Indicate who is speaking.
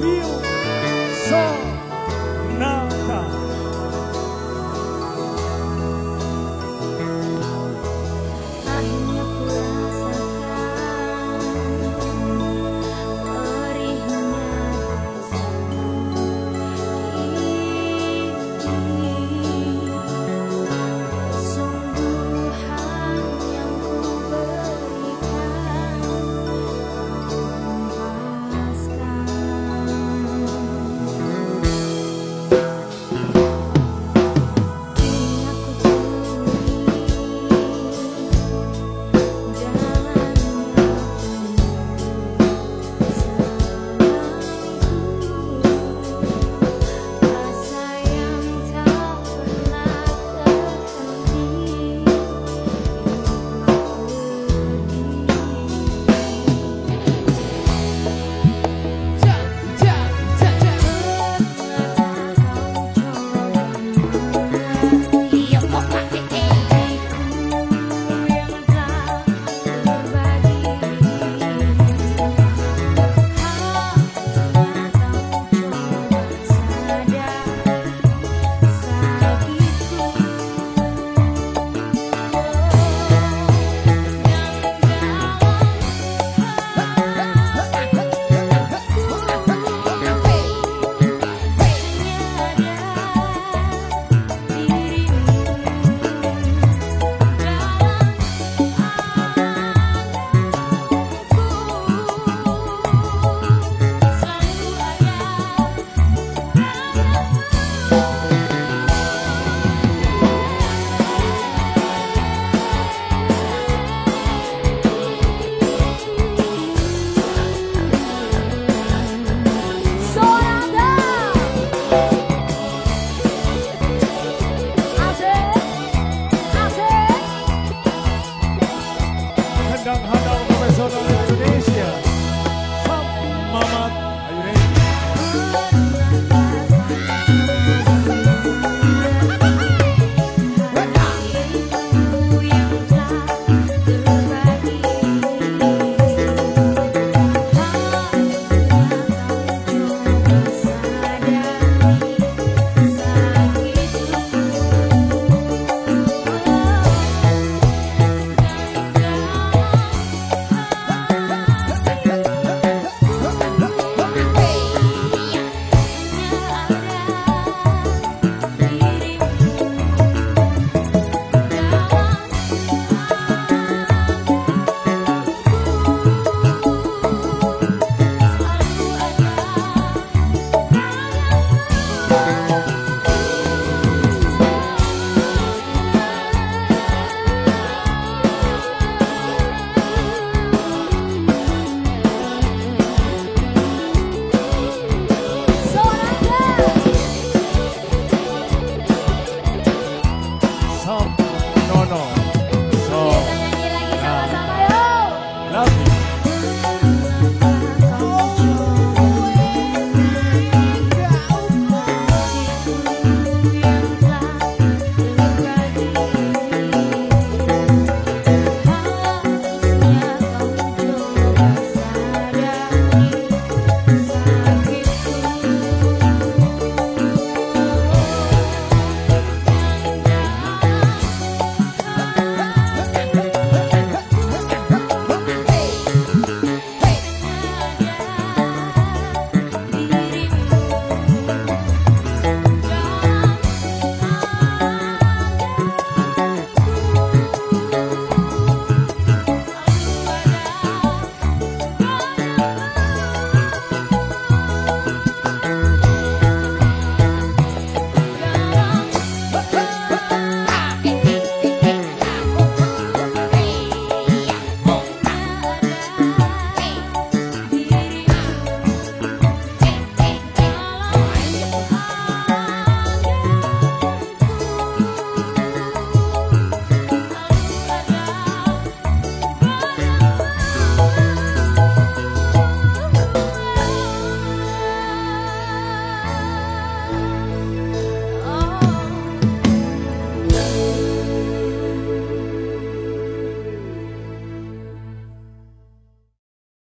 Speaker 1: viu